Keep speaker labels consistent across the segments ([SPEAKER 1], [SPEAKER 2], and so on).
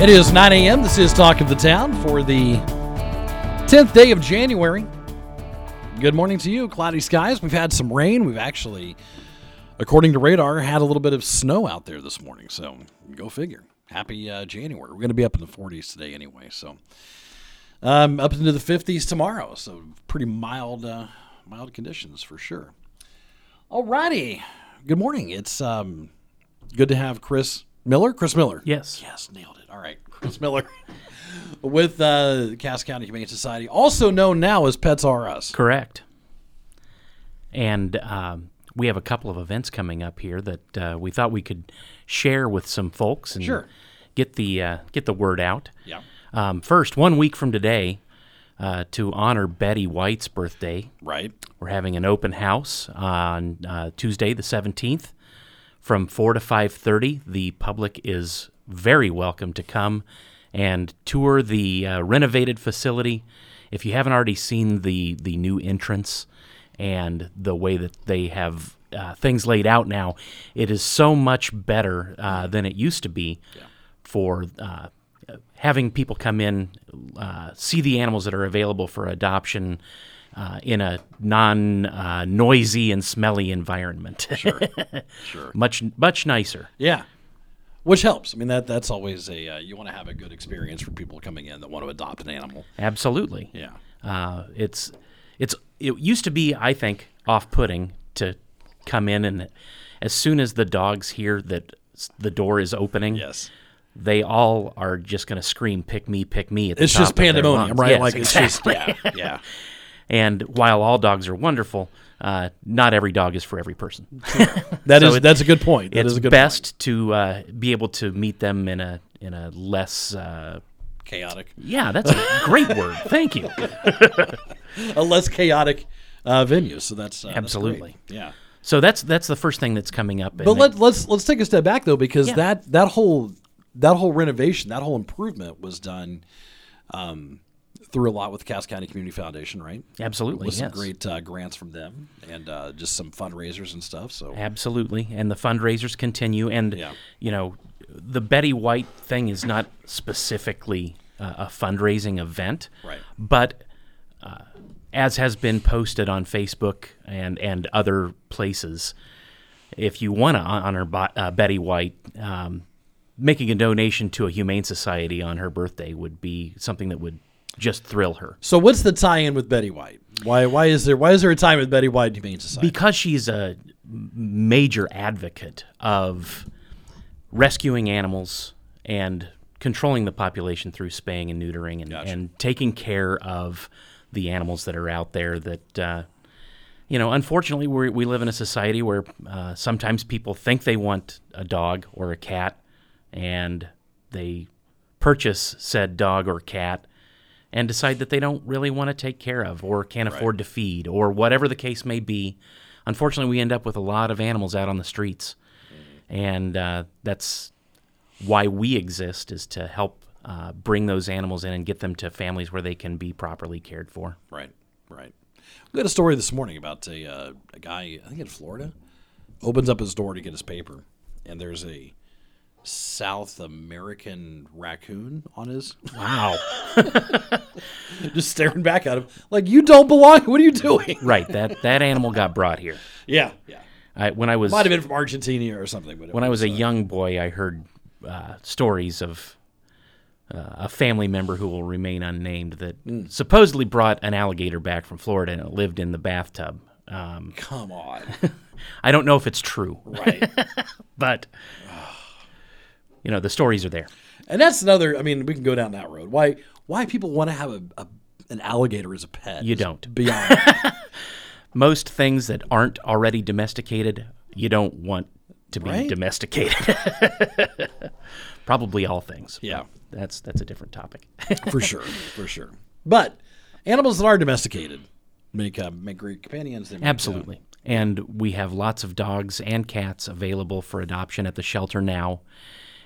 [SPEAKER 1] It is 9 a.m. This is Talk of the Town for the 10th day of January. Good morning to you. Cloudy skies. We've had some rain. We've actually, according to radar, had a little bit of snow out there this morning. So go figure. Happy uh, January. We're going to be up in the 40s today anyway. So um, up into the 50s tomorrow. So pretty mild, uh, mild conditions for sure. All righty. Good morning. It's um, good to have Chris Miller. Chris Miller.
[SPEAKER 2] Yes.
[SPEAKER 1] Yes, nailed it. All right, Chris Miller with uh, Cass County Humane Society, also known now as Pets R Us.
[SPEAKER 2] Correct. And um, we have a couple of events coming up here that uh, we thought we could share with some folks and
[SPEAKER 1] Sure.
[SPEAKER 2] get the uh, get the word out.
[SPEAKER 1] Yeah.
[SPEAKER 2] Um, first, one week from today, uh, to honor Betty White's birthday,
[SPEAKER 1] Right.
[SPEAKER 2] we're having an open house on uh, Tuesday, the seventeenth, from four to five thirty. The public is very welcome to come and tour the uh, renovated facility. If you haven't already seen the the new entrance and the way that they have uh, things laid out now, it is so much better uh, than it used to be for uh, having people come in, uh, see the animals that are available for adoption uh, in a non uh, noisy and smelly environment. Sure,
[SPEAKER 1] Sure.
[SPEAKER 2] much much nicer.
[SPEAKER 1] Yeah. Which helps. I mean, that that's always a uh, you want to have a good experience for people coming in that want to adopt an animal.
[SPEAKER 2] Absolutely.
[SPEAKER 1] Yeah.
[SPEAKER 2] Uh, it's it's it used to be, I think, off-putting to come in and as soon as the dogs hear that the door is opening,
[SPEAKER 1] Yes.
[SPEAKER 2] they all are just going to scream, "Pick me, pick me!" At the
[SPEAKER 1] It's
[SPEAKER 2] top
[SPEAKER 1] just pandemonium, right?
[SPEAKER 2] Yes,
[SPEAKER 1] like
[SPEAKER 2] exactly.
[SPEAKER 1] it's just yeah, yeah.
[SPEAKER 2] And while all dogs are wonderful, uh, not every dog is for every person.
[SPEAKER 1] That
[SPEAKER 2] So
[SPEAKER 1] is
[SPEAKER 2] it-
[SPEAKER 1] that's a good point. That
[SPEAKER 2] it's
[SPEAKER 1] is a good
[SPEAKER 2] best to uh, be able to meet them in a in a less. Uh,
[SPEAKER 1] chaotic,
[SPEAKER 2] yeah, that's a great word. Thank you.
[SPEAKER 1] a less chaotic uh, venue. So that's uh, that's
[SPEAKER 2] Absolutely.
[SPEAKER 1] great. yeah.
[SPEAKER 2] So that's that's the first thing that's coming up.
[SPEAKER 1] But
[SPEAKER 2] and
[SPEAKER 1] let, let's let's take a step back though, because
[SPEAKER 2] Yeah.
[SPEAKER 1] that that whole that whole renovation, that whole improvement was done um, through a lot with the Cass County Community Foundation, right?
[SPEAKER 2] absolutely
[SPEAKER 1] With some
[SPEAKER 2] yes.
[SPEAKER 1] great uh, grants from them and uh, just some fundraisers and stuff. So
[SPEAKER 2] Absolutely, and the fundraisers continue. And
[SPEAKER 1] Yeah.
[SPEAKER 2] you know, the Betty White thing is not specifically uh, a fundraising event,
[SPEAKER 1] Right.
[SPEAKER 2] But uh, as has been posted on Facebook and and other places, if you want to honor Bo- uh, Betty White. Um, Making a donation to a humane society on her birthday would be something that would just thrill her.
[SPEAKER 1] so what's the tie-in with Betty White? Why why is there why is there a tie-in with Betty White Humane Society?
[SPEAKER 2] because she's a major advocate of rescuing animals and controlling the population through spaying and neutering and, and taking care of the animals that are out there that uh, you know unfortunately we we live in a society where uh, sometimes people think they want a dog or a cat and they purchase said dog or cat and decide that they don't really want to take care of or can't afford to feed or whatever the case may be. Unfortunately, we end up with a lot of animals out on the streets, and uh, that's why we exist is to help uh, bring those animals in and get them to families where they can be properly cared for.
[SPEAKER 1] Right, right. We had a story this morning about a, uh, a guy, I think in Florida, opens up his door to get his paper, and there's a South American raccoon on his,
[SPEAKER 2] Wow!
[SPEAKER 1] just staring back at him like, "You don't belong. What are you doing?"
[SPEAKER 2] right that that animal got brought here.
[SPEAKER 1] Yeah, yeah.
[SPEAKER 2] I, when I was
[SPEAKER 1] Might have been from Argentina or something. But
[SPEAKER 2] when I was a
[SPEAKER 1] uh,
[SPEAKER 2] young boy, I heard uh, stories of uh, a family member who will remain unnamed that supposedly brought an alligator back from Florida and it lived in the bathtub. Um,
[SPEAKER 1] come on,
[SPEAKER 2] I don't know if it's true,
[SPEAKER 1] right?
[SPEAKER 2] but you know the stories are there.
[SPEAKER 1] And that's another. I mean, we can go down that road. Why? Why people want to have a, a an alligator as a pet?
[SPEAKER 2] You don't.
[SPEAKER 1] Beyond.
[SPEAKER 2] Most things that aren't already domesticated, you don't want to be
[SPEAKER 1] Right.
[SPEAKER 2] domesticated. Probably all things.
[SPEAKER 1] Yeah.
[SPEAKER 2] That's that's a different topic.
[SPEAKER 1] for sure, for sure. But animals that are domesticated make uh, make great companions. Make, uh,
[SPEAKER 2] Absolutely. And we have lots of dogs and cats available for adoption at the shelter now.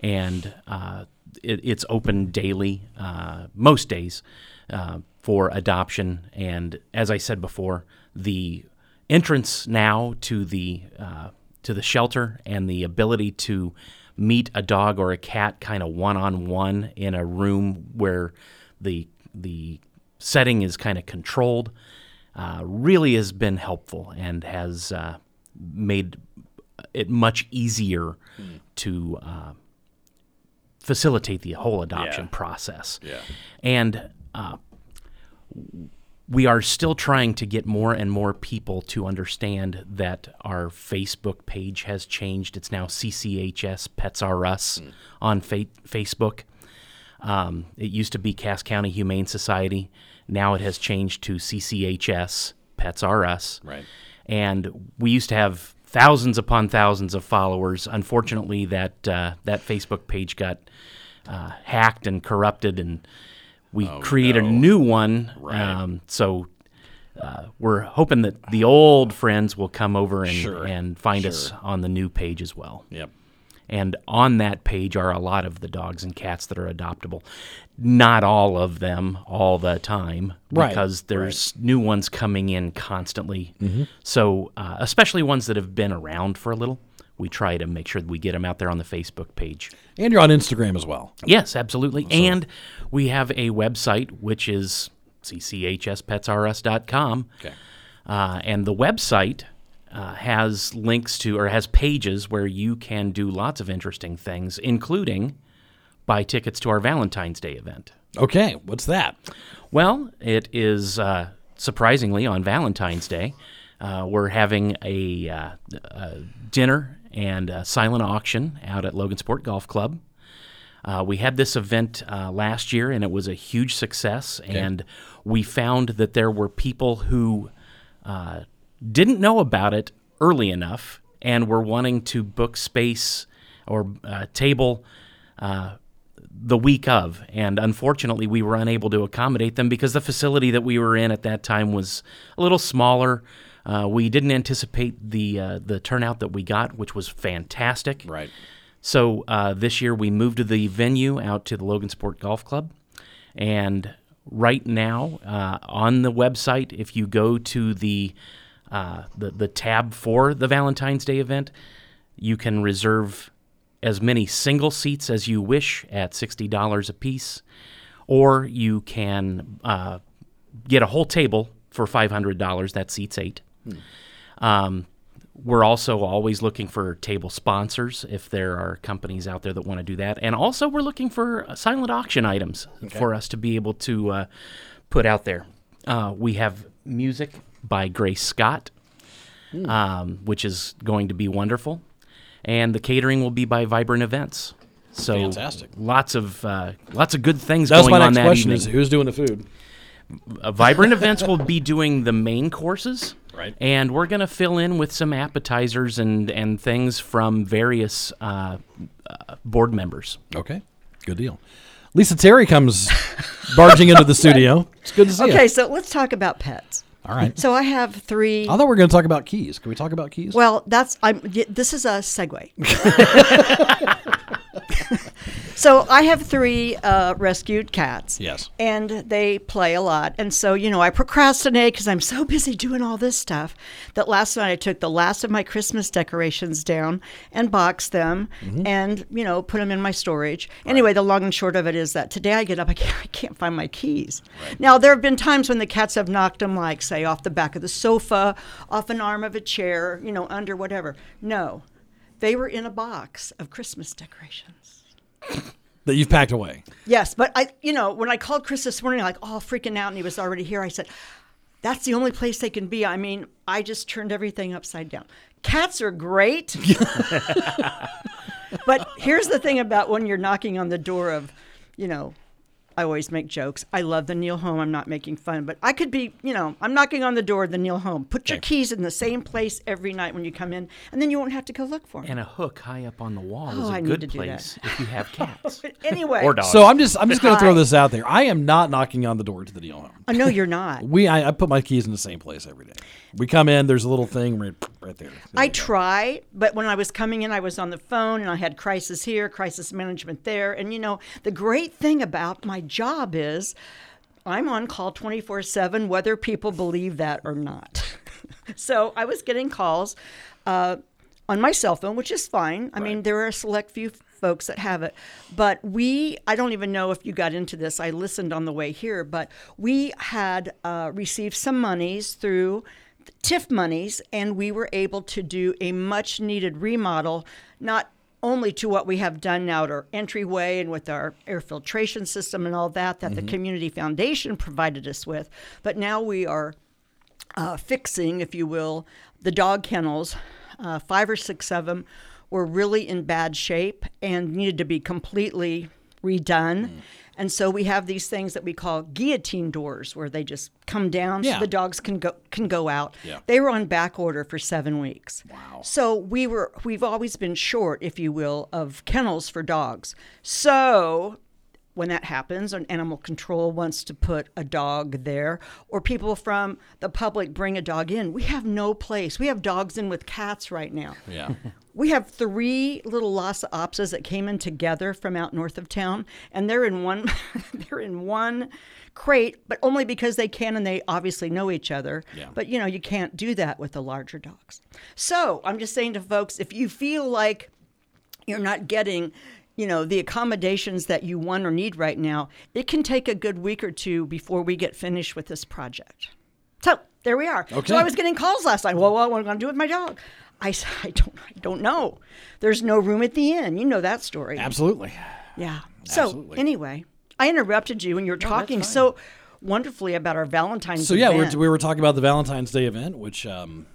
[SPEAKER 2] And uh, it, it's open daily, uh, most days, uh, for adoption. And as I said before, the entrance now to the uh, to the shelter and the ability to meet a dog or a cat kind of one on one in a room where the the setting is kind of controlled uh, really has been helpful and has uh, made it much easier to uh, facilitate the whole adoption
[SPEAKER 1] Yeah.
[SPEAKER 2] process.
[SPEAKER 1] Yeah.
[SPEAKER 2] And uh, we are still trying to get more and more people to understand that our Facebook page has changed. It's now CCHS Pets Are Us on fa- Facebook. Um, it used to be Cass County Humane Society. Now it has changed to CCHS Pets Are Us.
[SPEAKER 1] Right.
[SPEAKER 2] And we used to have thousands upon thousands of followers. Unfortunately, that uh, that Facebook page got uh, hacked and corrupted, and we created a new one. Um, so uh, we're hoping that the old friends will come over and,
[SPEAKER 1] Sure,
[SPEAKER 2] and find us on the new page as well.
[SPEAKER 1] Yep.
[SPEAKER 2] And on that page are a lot of the dogs and cats that are adoptable. Not all of them all the time
[SPEAKER 1] Right,
[SPEAKER 2] because there's new ones coming in constantly.
[SPEAKER 1] Mm-hmm.
[SPEAKER 2] So, uh, especially ones that have been around for a little, we try to make sure that we get them out there on the Facebook page.
[SPEAKER 1] And you're on Instagram as well.
[SPEAKER 2] Yes, absolutely. and we have a website which is cchspetsrs.com.
[SPEAKER 1] Okay.
[SPEAKER 2] Uh, and the website uh, has links to, or has pages where you can do lots of interesting things, including buy tickets to our Valentine's Day event.
[SPEAKER 1] Okay. What's that?
[SPEAKER 2] Well, it is uh, surprisingly on Valentine's Day. Uh, we're having a, uh, a dinner and a silent auction out at Logansport Golf Club. Uh, we had this event uh, last year and it was a huge success. And we found that there were people who uh, didn't know about it early enough and were wanting to book space or uh, table uh, the week of. And unfortunately, we were unable to accommodate them because the facility that we were in at that time was a little smaller. Uh, we didn't anticipate the uh, the turnout that we got, which was fantastic.
[SPEAKER 1] Right.
[SPEAKER 2] So uh, this year we moved the venue out to the Logansport Golf Club, and right now uh, on the website, if you go to the, uh, the the tab for the Valentine's Day event, you can reserve as many single seats as you wish at sixty dollars a piece, or you can uh, get a whole table for five hundred dollars. That seats eight. Um, we're also always looking for table sponsors if there are companies out there that want to do that. And also, we're looking for uh, silent auction items for us to be able to uh, put out there. Uh, we have music by Grace Scott, um, which is going to be wonderful. And the catering will be by Vibrant Events. So
[SPEAKER 1] Fantastic.
[SPEAKER 2] lots of uh, lots of good things
[SPEAKER 1] That's
[SPEAKER 2] going
[SPEAKER 1] my
[SPEAKER 2] on
[SPEAKER 1] next
[SPEAKER 2] that
[SPEAKER 1] question:
[SPEAKER 2] evening.
[SPEAKER 1] is who's doing the food?
[SPEAKER 2] Uh, Vibrant Events will be doing the main courses.
[SPEAKER 1] Right.
[SPEAKER 2] And we're going to fill in with some appetizers and, and things from various uh, uh, board members.
[SPEAKER 1] Okay. Good deal. Lisa Terry comes barging into the studio. It's good to see you.
[SPEAKER 3] Okay,
[SPEAKER 1] you.
[SPEAKER 3] so let's talk about pets.
[SPEAKER 1] All right.
[SPEAKER 3] So I have three.
[SPEAKER 1] I thought we were going to talk about keys. Can we talk about keys?
[SPEAKER 3] Well, that's I'm. This is a segue. so I have three uh, rescued cats.
[SPEAKER 1] Yes.
[SPEAKER 3] And they play a lot, and so you know I procrastinate because I'm so busy doing all this stuff. That last night I took the last of my Christmas decorations down and boxed them,
[SPEAKER 1] Mm-hmm.
[SPEAKER 3] and you know put them in my storage. Anyway, the long and short of it is that today I get up, I can't, I can't find my keys. Now there have been times when the cats have knocked them, like say off the back of the sofa, off an arm of a chair, you know, under whatever. No, they were in a box of Christmas decorations.
[SPEAKER 1] That you've packed away.
[SPEAKER 3] Yes, but I, you know, when I called Chris this morning, like all freaking out, and he was already here, I said, "That's the only place they can be." I mean, I just turned everything upside down. Cats are great, but here's the thing about when you're knocking on the door of, you know, I always make jokes. I love the Neil home. I'm not making fun, but I could be, you know, I'm knocking on the door of the Neil home. Put your keys in the same place every night when you come in, and then you won't have to go look for them.
[SPEAKER 2] And a hook high up on the wall
[SPEAKER 3] Oh,
[SPEAKER 2] is a
[SPEAKER 3] I
[SPEAKER 2] good
[SPEAKER 3] to do that.
[SPEAKER 2] place if you have cats
[SPEAKER 3] anyway,
[SPEAKER 2] or dogs.
[SPEAKER 1] So I'm just I'm just going to throw this out there. I am not knocking on the door to the Neil home.
[SPEAKER 3] oh, no, you're not.
[SPEAKER 1] We I, I put my keys in the same place every day. We come in. There's a little thing right right there. There
[SPEAKER 3] I try, but when I was coming in, I was on the phone and I had crisis here, crisis management there. And you know, the great thing about my job is I'm on call 24 7, whether people believe that or not. so I was getting calls uh, on my cell phone, which is fine. I mean, there are a select few folks that have it. But we, I don't even know if you got into this. I listened on the way here, but we had uh, received some monies through TIF monies, and we were able to do a much needed remodel, not only to what we have done now at our entryway and with our air filtration system and all that that the community foundation provided us with, but now we are uh, fixing, if you will, the dog kennels. Uh, five or six of them were really in bad shape and needed to be completely redone. Mm. And so we have these things that we call guillotine doors, where they just come down
[SPEAKER 1] Yeah.
[SPEAKER 3] so the dogs can go can go out.
[SPEAKER 1] Yeah.
[SPEAKER 3] They were on back order for seven weeks. Wow. So we were we've always been short, if you will, of kennels for dogs. So when that happens, an animal control wants to put a dog there, or people from the public bring a dog in. We have no place. We have dogs in with cats right now.
[SPEAKER 1] Yeah.
[SPEAKER 3] We have three little Lhasa Apsos that came in together from out north of town, and they're in one they're in one crate, but only because they can and they obviously know each other.
[SPEAKER 1] Yeah.
[SPEAKER 3] But you know, you can't do that with the larger dogs. So I'm just saying to folks, if you feel like you're not getting you know the accommodations that you want or need right now it can take a good week or two before we get finished with this project so there we are
[SPEAKER 1] Okay.
[SPEAKER 3] so i was getting calls last night well, what am i going to do with my dog I, s- I don't I don't know. There's no room at the inn. You know that story.
[SPEAKER 1] Absolutely.
[SPEAKER 3] Yeah. So anyway, I interrupted you when you were talking so wonderfully about our Valentine's.
[SPEAKER 1] So yeah,
[SPEAKER 3] event.
[SPEAKER 1] we're, we were talking about the Valentine's Day event, which um,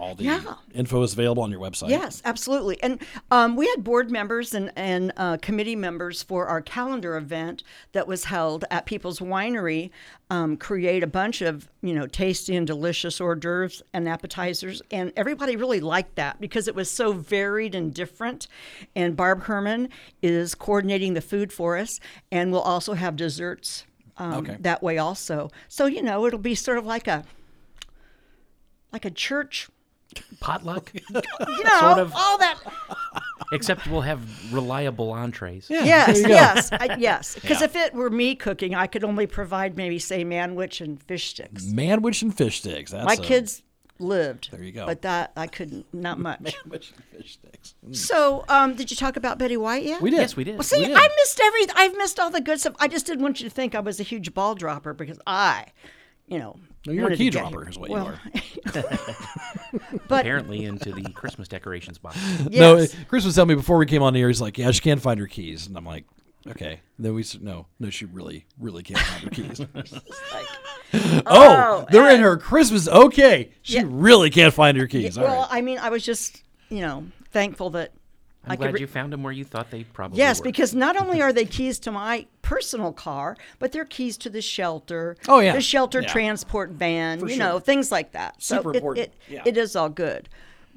[SPEAKER 1] all the
[SPEAKER 3] Yeah.
[SPEAKER 1] info is available on your website.
[SPEAKER 3] Yes, absolutely. And um, we had board members and, and uh, committee members for our calendar event that was held at People's Winery um, create a bunch of, you know, tasty and delicious hors d'oeuvres and appetizers. And everybody really liked that because it was so varied and different. And Barb Herman is coordinating the food for us. And we'll also have desserts um,
[SPEAKER 1] Okay.
[SPEAKER 3] that way also. So, you know, it'll be sort of like a like a church
[SPEAKER 2] Potluck,
[SPEAKER 3] you know,
[SPEAKER 2] Sort of.
[SPEAKER 3] all that.
[SPEAKER 2] except we'll have reliable entrees.
[SPEAKER 1] Yeah,
[SPEAKER 3] Yes,
[SPEAKER 1] there you go.
[SPEAKER 3] yes, I, yes. Because
[SPEAKER 1] Yeah.
[SPEAKER 3] if it were me cooking, I could only provide maybe say manwich and fish sticks.
[SPEAKER 1] Manwich and fish sticks. That's
[SPEAKER 3] My
[SPEAKER 1] a-
[SPEAKER 3] kids lived.
[SPEAKER 1] There you go.
[SPEAKER 3] But that I couldn't, not much.
[SPEAKER 1] Manwich and fish sticks. Mm.
[SPEAKER 3] So, um, did you talk about Betty White yet?
[SPEAKER 1] We did.
[SPEAKER 2] Yes, we did.
[SPEAKER 3] Well, see,
[SPEAKER 1] We did.
[SPEAKER 3] I missed every. I've missed all the good stuff. I just didn't want you to think I was a huge ball dropper because I, you know,
[SPEAKER 1] No, you're a
[SPEAKER 3] wanted to
[SPEAKER 1] key
[SPEAKER 3] get
[SPEAKER 1] dropper
[SPEAKER 3] here.
[SPEAKER 1] is what
[SPEAKER 3] well,
[SPEAKER 1] you are.
[SPEAKER 3] But
[SPEAKER 2] Apparently into the Christmas decorations box.
[SPEAKER 1] No,
[SPEAKER 3] yes.
[SPEAKER 1] Chris was telling me before we came on here. He's like, "Yeah, she can't find her keys," and I'm like, "Okay." Then we said, "No, no, she really, really can't find her keys." oh,
[SPEAKER 3] Oh,
[SPEAKER 1] they're in her Christmas. Okay, she
[SPEAKER 3] Yeah.
[SPEAKER 1] really can't find her keys. All
[SPEAKER 3] well,
[SPEAKER 1] right.
[SPEAKER 3] I mean, I was just, you know, thankful that
[SPEAKER 2] I'm
[SPEAKER 3] I could
[SPEAKER 2] glad
[SPEAKER 3] re-
[SPEAKER 2] you found them where you thought they probably
[SPEAKER 3] Yes,
[SPEAKER 2] were.
[SPEAKER 3] because not only are they keys to my personal car, but they're keys to the shelter.
[SPEAKER 1] Oh, yeah.
[SPEAKER 3] the shelter
[SPEAKER 1] Yeah.
[SPEAKER 3] transport van. you
[SPEAKER 1] sure.
[SPEAKER 3] know things like that. So
[SPEAKER 1] Super
[SPEAKER 3] it,
[SPEAKER 1] important.
[SPEAKER 3] It,
[SPEAKER 1] Yeah.
[SPEAKER 3] it is all good.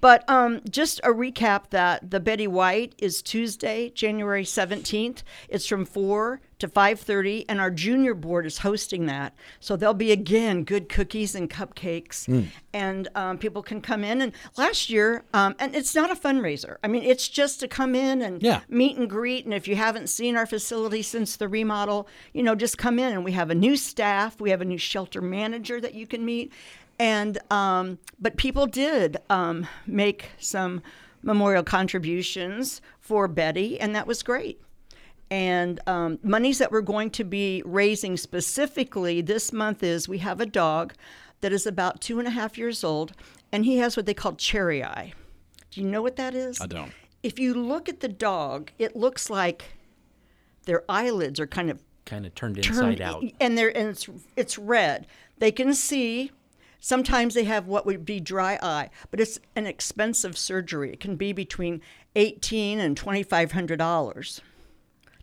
[SPEAKER 3] But um, just a recap that the Betty White is Tuesday, January seventeenth. It's from four to five thirty, and our junior board is hosting that. So there'll be again good cookies and cupcakes,
[SPEAKER 1] Mm.
[SPEAKER 3] and um, people can come in. And last year, um, and it's not a fundraiser. I mean, it's just to come in and
[SPEAKER 1] Yeah.
[SPEAKER 3] meet and greet. And if you haven't seen our facility since the remodel, you know, just come in and we have a new staff. We have a new shelter manager that you can meet. And, um, but people did um, make some memorial contributions for Betty, and that was great. And um, monies that we're going to be raising specifically this month is we have a dog that is about two and a half years old, and he has what they call cherry eye. Do you know what that is?
[SPEAKER 1] I don't.
[SPEAKER 3] if you look at the dog, it looks like their eyelids are kind of
[SPEAKER 2] kind of turned
[SPEAKER 3] turned
[SPEAKER 2] inside out.
[SPEAKER 3] and they're and it's it's red. They can see. Sometimes they have what would be dry eye, but it's an expensive surgery. It can be between eighteen and twenty five hundred dollars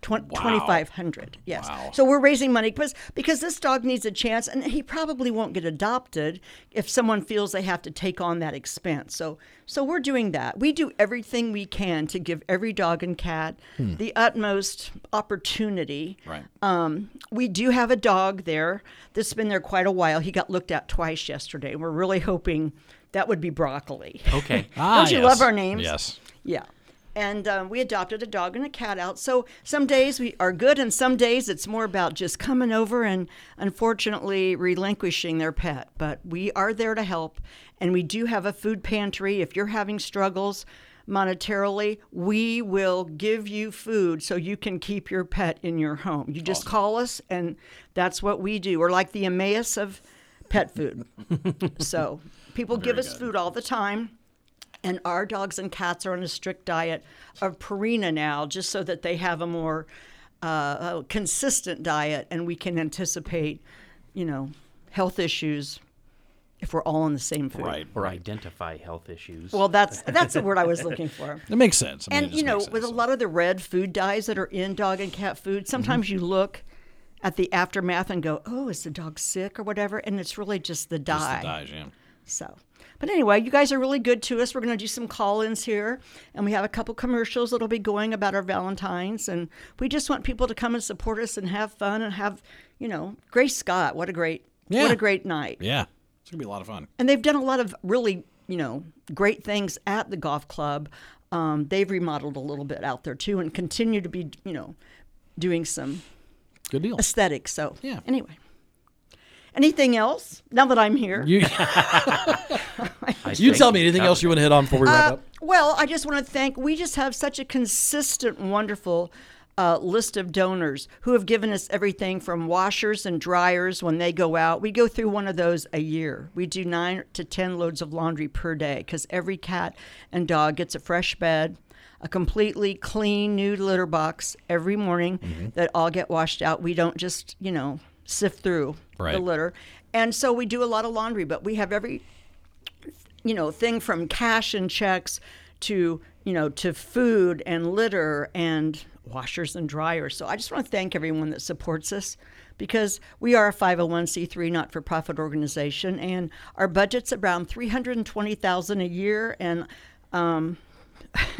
[SPEAKER 3] Twen- 2500 yes so we're raising money because because this dog needs a chance and he probably won't get adopted if someone feels they have to take on that expense so so we're doing that we do everything we can to give every dog and cat the utmost opportunity
[SPEAKER 1] Right.
[SPEAKER 3] um, we do have a dog there that's been there quite a while he got looked at twice yesterday we're really hoping that would be broccoli
[SPEAKER 2] Okay.
[SPEAKER 1] Ah,
[SPEAKER 3] Don't you
[SPEAKER 1] yes.
[SPEAKER 3] love our names?
[SPEAKER 1] Yes.
[SPEAKER 3] yeah. And um, we adopted a dog and a cat out. So some days we are good, and some days it's more about just coming over and unfortunately relinquishing their pet. But we are there to help, and we do have a food pantry. If you're having struggles monetarily, we will give you food so you can keep your pet in your home. You just call us, and that's what we do. We're like the Emmaus of pet food. so people give us food all the time. And our dogs and cats are on a strict diet of Purina now, just so that they have a more uh, consistent diet, and we can anticipate, you know, health issues if we're all on the same food.
[SPEAKER 1] Right.
[SPEAKER 2] Or identify health issues.
[SPEAKER 3] Well, that's that's the word I was looking for.
[SPEAKER 1] It makes sense. I mean,
[SPEAKER 3] And you know,
[SPEAKER 1] makes sense.
[SPEAKER 3] with a lot of the red food dyes that are in dog and cat food, sometimes
[SPEAKER 1] Mm-hmm.
[SPEAKER 3] you look at the aftermath and go, "Oh, is the dog sick or whatever?" And it's really just the
[SPEAKER 1] Just
[SPEAKER 3] dye.
[SPEAKER 1] the dyes, yeah.
[SPEAKER 3] So, but anyway, you guys are really good to us. We're going to do some call ins here, and we have a couple commercials that'll be going about our Valentines. And we just want people to come and support us and have fun and have, you know, Grace Scott. What a great,
[SPEAKER 1] Yeah.
[SPEAKER 3] what a great night.
[SPEAKER 1] Yeah. It's going to be a lot of fun.
[SPEAKER 3] And they've done a lot of really, you know, great things at the golf club. Um, they've remodeled a little bit out there too, and continue to be, you know, doing some
[SPEAKER 1] Good deal.
[SPEAKER 3] aesthetics. So,
[SPEAKER 1] Yeah.
[SPEAKER 3] Anyway, anything else? Now that I'm here.
[SPEAKER 1] You, you tell me anything else you want to hit on before we wrap
[SPEAKER 3] Uh,
[SPEAKER 1] up?
[SPEAKER 3] well, I just want to thank. We just have such a consistent, wonderful uh, list of donors who have given us everything from washers and dryers when they go out. We go through one of those a year. We do nine to ten loads of laundry per day because every cat and dog gets a fresh bed. A completely clean new litter box every morning
[SPEAKER 1] Mm-hmm.
[SPEAKER 3] that all get washed out. We don't just, you know, sift through
[SPEAKER 1] Right.
[SPEAKER 3] the litter. And so we do a lot of laundry, but we have every you know thing from cash and checks to you know to food and litter and washers and dryers so i just want to thank everyone that supports us because we are a 501c3 not-for-profit organization and our budget's around 320000 a year and um,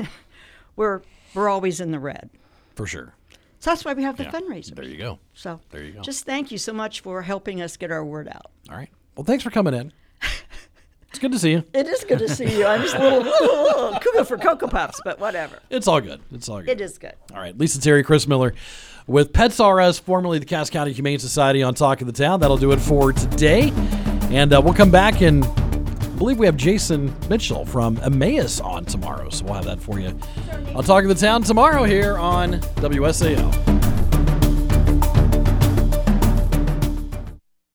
[SPEAKER 3] we're we're always in the red
[SPEAKER 1] For sure.
[SPEAKER 3] So that's why we have the
[SPEAKER 1] Yeah.
[SPEAKER 3] fundraiser
[SPEAKER 1] There you go.
[SPEAKER 3] so
[SPEAKER 1] There you go.
[SPEAKER 3] just thank you so much for helping us get our word out
[SPEAKER 1] All right. Well, thanks for coming in. It's good to see you.
[SPEAKER 3] it is good to see you i'm just a little, little cuckoo for cocoa puffs but whatever
[SPEAKER 1] It's all good. It's all good.
[SPEAKER 3] it is good
[SPEAKER 1] All right, Lisa Terry, Chris Miller with Pets R Us, formerly the Cass County Humane Society on Talk of the Town. That'll do it for today. And uh, we'll come back and believe we have Jason Mitchell from Emmaus on tomorrow. So we'll have that for you I'll Talk of the Town tomorrow here on WSAL.